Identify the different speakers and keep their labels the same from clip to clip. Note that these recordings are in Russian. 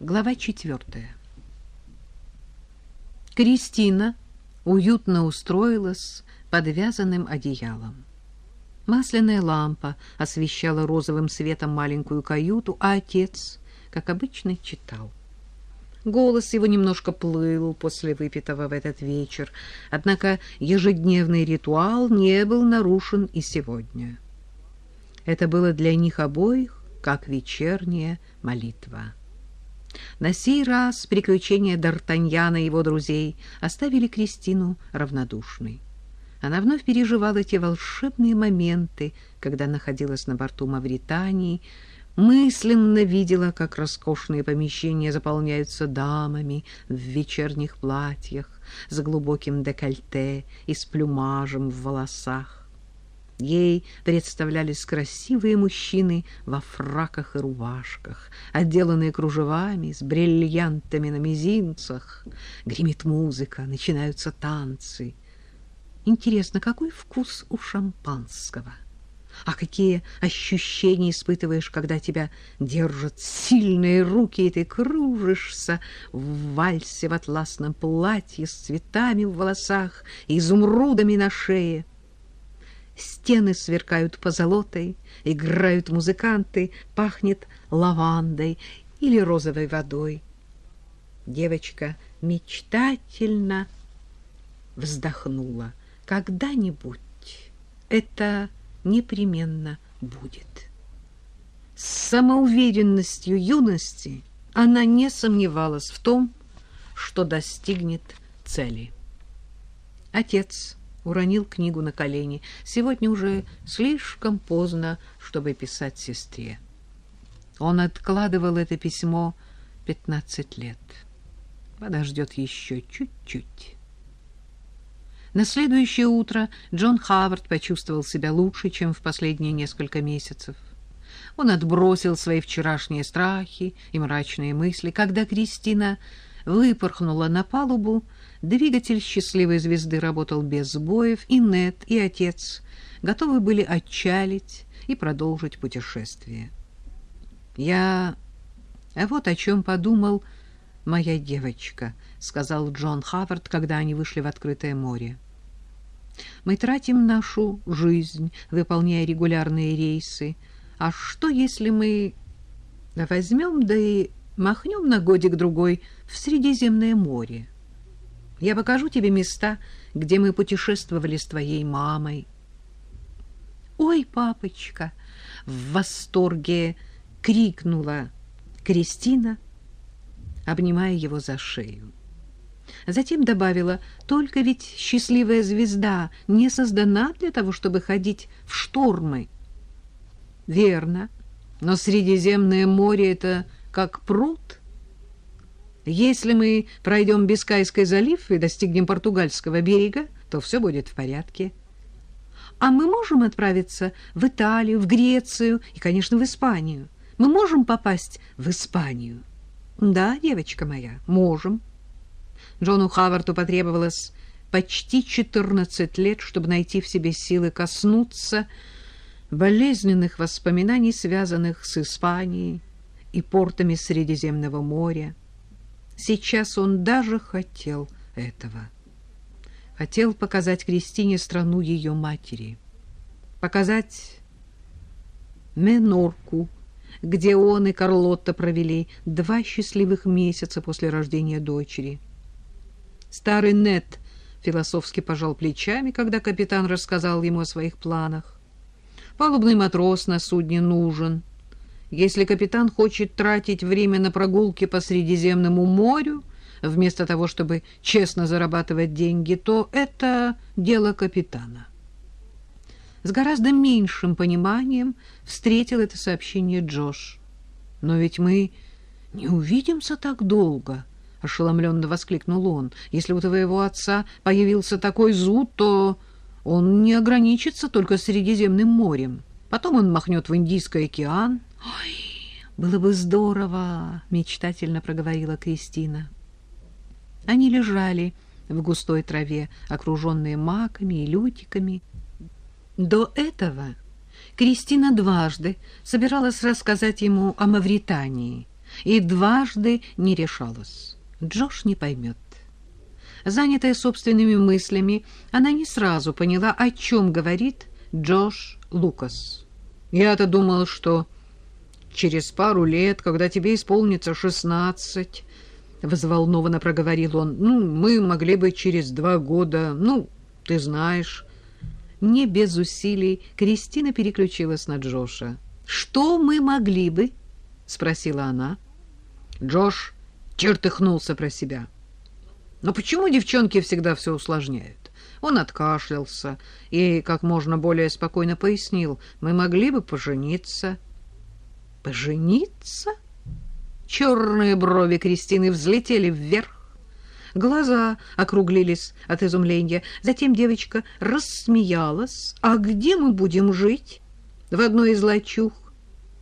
Speaker 1: Глава четвертая. Кристина уютно устроилась под вязаным одеялом. Масляная лампа освещала розовым светом маленькую каюту, а отец, как обычно, читал. Голос его немножко плыл после выпитого в этот вечер, однако ежедневный ритуал не был нарушен и сегодня. Это было для них обоих как вечерняя молитва. На сей раз приключения Д'Артаньяна и его друзей оставили Кристину равнодушной. Она вновь переживала те волшебные моменты, когда находилась на борту Мавритании, мысленно видела, как роскошные помещения заполняются дамами в вечерних платьях с глубоким декольте и с плюмажем в волосах. Ей представлялись красивые мужчины во фраках и рубашках, отделанные кружевами, с бриллиантами на мизинцах. Гремит музыка, начинаются танцы. Интересно, какой вкус у шампанского? А какие ощущения испытываешь, когда тебя держат сильные руки, и ты кружишься в вальсе в атласном платье с цветами в волосах и изумрудами на шее? Стены сверкают позолотой, играют музыканты, пахнет лавандой или розовой водой. Девочка мечтательно вздохнула. Когда-нибудь это непременно будет. С самоуверенностью юности она не сомневалась в том, что достигнет цели. Отец уронил книгу на колени. Сегодня уже слишком поздно, чтобы писать сестре. Он откладывал это письмо пятнадцать лет. Подождет еще чуть-чуть. На следующее утро Джон Хавард почувствовал себя лучше, чем в последние несколько месяцев. Он отбросил свои вчерашние страхи и мрачные мысли. Когда Кристина выпорхнула на палубу, Двигатель счастливой звезды работал без сбоев, и Нет, и отец готовы были отчалить и продолжить путешествие. Я вот о чем подумал моя девочка, сказал Джон Хавард, когда они вышли в открытое море. Мы тратим нашу жизнь, выполняя регулярные рейсы. А что, если мы возьмем да и махнем на годик-другой в Средиземное море? Я покажу тебе места, где мы путешествовали с твоей мамой. Ой, папочка, в восторге крикнула Кристина, обнимая его за шею. Затем добавила: "Только ведь счастливая звезда не создана для того, чтобы ходить в штормы". Верно, но Средиземное море это как пруд если мы пройдем Бискайский залив и достигнем португальского берега, то все будет в порядке. А мы можем отправиться в Италию, в Грецию и, конечно, в Испанию. Мы можем попасть в Испанию. Да, девочка моя, можем. Джону Хаварту потребовалось почти 14 лет, чтобы найти в себе силы коснуться болезненных воспоминаний, связанных с Испанией и портами Средиземного моря. Сейчас он даже хотел этого. Хотел показать Кристине страну ее матери. Показать Менорку, где он и Карлотта провели два счастливых месяца после рождения дочери. Старый Нет философски пожал плечами, когда капитан рассказал ему о своих планах. Палубный матрос на судне нужен — если капитан хочет тратить время на прогулки по Средиземному морю, вместо того, чтобы честно зарабатывать деньги, то это дело капитана. С гораздо меньшим пониманием встретил это сообщение Джош. «Но ведь мы не увидимся так долго», — ошеломленно воскликнул он. «Если у твоего отца появился такой зуд, то он не ограничится только Средиземным морем. Потом он махнет в Индийский океан, «Ой, было бы здорово!» — мечтательно проговорила Кристина. Они лежали в густой траве, окруженные маками и лютиками. До этого Кристина дважды собиралась рассказать ему о Мавритании, и дважды не решалась. Джош не поймет. Занятая собственными мыслями, она не сразу поняла, о чем говорит Джош Лукас. «Я-то думал, что через пару лет, когда тебе исполнится шестнадцать, — взволнованно проговорил он, — ну, мы могли бы через два года, ну, ты знаешь». Не без усилий Кристина переключилась на Джоша. «Что мы могли бы?» — спросила она. Джош чертыхнулся про себя. «Но почему девчонки всегда все усложняют?» Он откашлялся и как можно более спокойно пояснил. «Мы могли бы пожениться». «Пожениться?» Черные брови Кристины взлетели вверх. Глаза округлились от изумления. Затем девочка рассмеялась. «А где мы будем жить?» «В одной из лачуг.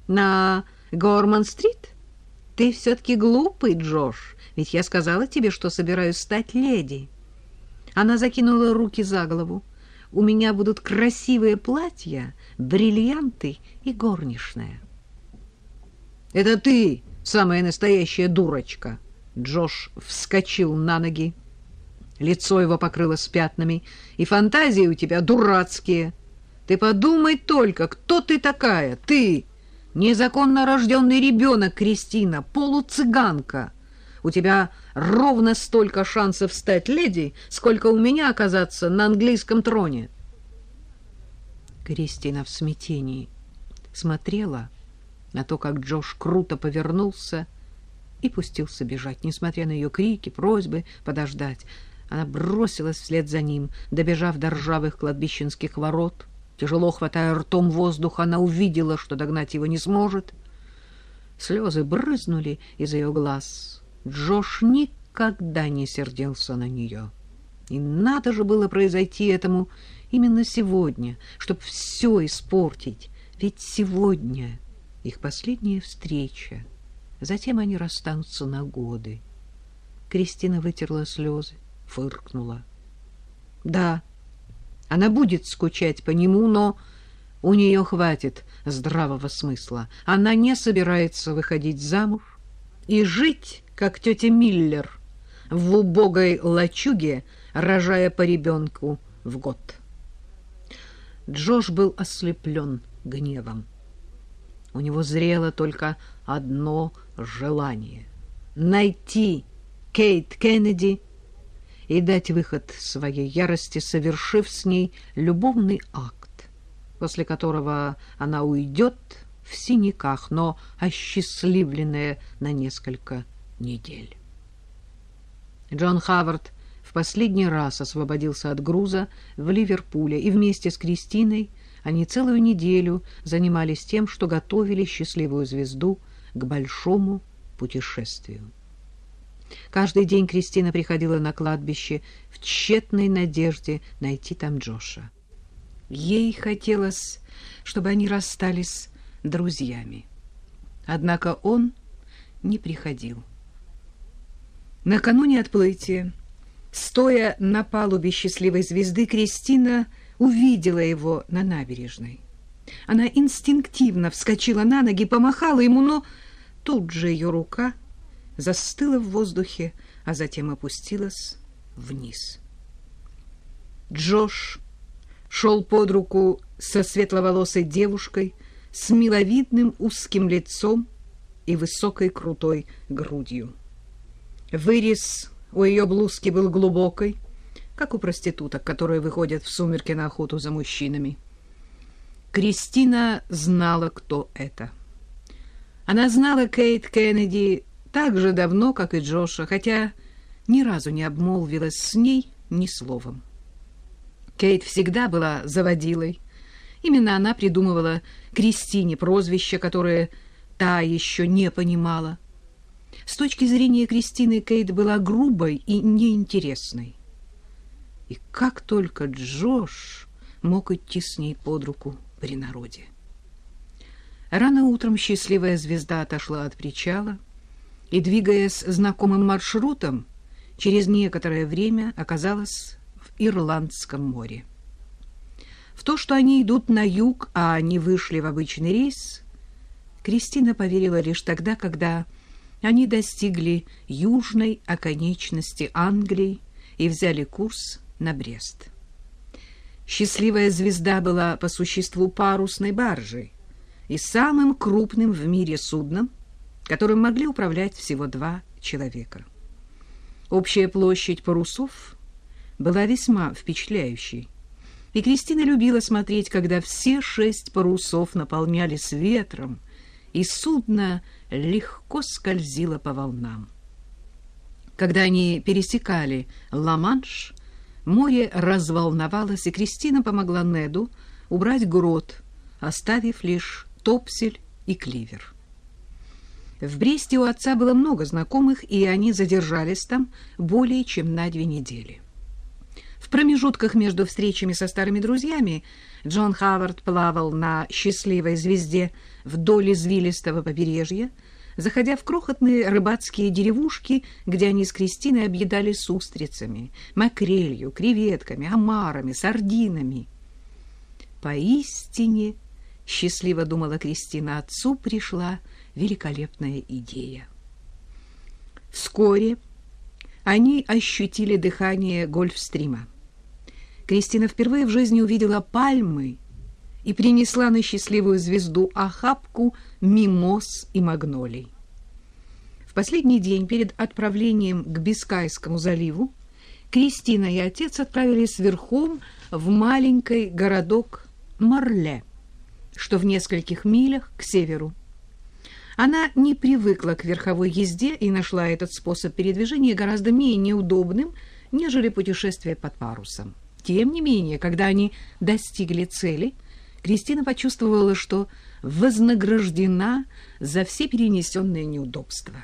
Speaker 1: На Горман-стрит?» «Ты все-таки глупый, Джош, ведь я сказала тебе, что собираюсь стать леди». Она закинула руки за голову. «У меня будут красивые платья, бриллианты и горничная». «Это ты, самая настоящая дурочка!» Джош вскочил на ноги. Лицо его покрылось пятнами. «И фантазии у тебя дурацкие. Ты подумай только, кто ты такая? Ты, незаконно рожденный ребенок, Кристина, полуцыганка. У тебя ровно столько шансов стать леди, сколько у меня оказаться на английском троне». Кристина в смятении смотрела на то, как Джош круто повернулся и пустился бежать, несмотря на ее крики, просьбы подождать. Она бросилась вслед за ним, добежав до ржавых кладбищенских ворот. Тяжело хватая ртом воздух, она увидела, что догнать его не сможет. Слезы брызнули из ее глаз. Джош никогда не сердился на нее. И надо же было произойти этому именно сегодня, чтобы все испортить. Ведь сегодня их последняя встреча. Затем они расстанутся на годы. Кристина вытерла слезы, фыркнула. Да, она будет скучать по нему, но у нее хватит здравого смысла. Она не собирается выходить замуж и жить, как тетя Миллер, в убогой лачуге, рожая по ребенку в год. Джош был ослеплен гневом. У него зрело только одно желание — найти Кейт Кеннеди и дать выход своей ярости, совершив с ней любовный акт, после которого она уйдет в синяках, но осчастливленная на несколько недель. Джон Хавард в последний раз освободился от груза в Ливерпуле и вместе с Кристиной они целую неделю занимались тем, что готовили счастливую звезду к большому путешествию. Каждый день Кристина приходила на кладбище в тщетной надежде найти там Джоша. Ей хотелось, чтобы они расстались друзьями. Однако он не приходил. Накануне отплытия, стоя на палубе счастливой звезды, Кристина увидела его на набережной. Она инстинктивно вскочила на ноги, помахала ему, но тут же ее рука застыла в воздухе, а затем опустилась вниз. Джош шел под руку со светловолосой девушкой с миловидным узким лицом и высокой крутой грудью. Вырез у ее блузки был глубокой, как у проституток, которые выходят в сумерки на охоту за мужчинами. Кристина знала, кто это. Она знала Кейт Кеннеди так же давно, как и Джоша, хотя ни разу не обмолвилась с ней ни словом. Кейт всегда была заводилой. Именно она придумывала Кристине прозвище, которое та еще не понимала. С точки зрения Кристины Кейт была грубой и неинтересной. И как только Джош мог идти с ней под руку при народе. Рано утром счастливая звезда отошла от причала и, двигаясь знакомым маршрутом, через некоторое время оказалась в Ирландском море. В то, что они идут на юг, а они вышли в обычный рейс, Кристина поверила лишь тогда, когда они достигли южной оконечности Англии и взяли курс на Брест. Счастливая звезда была по существу парусной баржей и самым крупным в мире судном, которым могли управлять всего два человека. Общая площадь парусов была весьма впечатляющей, и Кристина любила смотреть, когда все шесть парусов наполнялись ветром, и судно легко скользило по волнам. Когда они пересекали Ла-Манш, море разволновалось, и Кристина помогла Неду убрать грот, оставив лишь топсель и кливер. В Бресте у отца было много знакомых, и они задержались там более чем на две недели. В промежутках между встречами со старыми друзьями Джон Хавард плавал на счастливой звезде вдоль извилистого побережья, заходя в крохотные рыбацкие деревушки, где они с Кристиной объедались устрицами, макрелью, креветками, омарами, сардинами. Поистине, счастливо думала Кристина, отцу пришла великолепная идея. Вскоре они ощутили дыхание гольфстрима. Кристина впервые в жизни увидела пальмы и принесла на счастливую звезду охапку мимоз и магнолий. В последний день перед отправлением к Бискайскому заливу Кристина и отец отправились верхом в маленький городок Марле, что в нескольких милях к северу. Она не привыкла к верховой езде и нашла этот способ передвижения гораздо менее удобным, нежели путешествие под парусом. Тем не менее, когда они достигли цели, Кристина почувствовала, что вознаграждена за все перенесенные неудобства.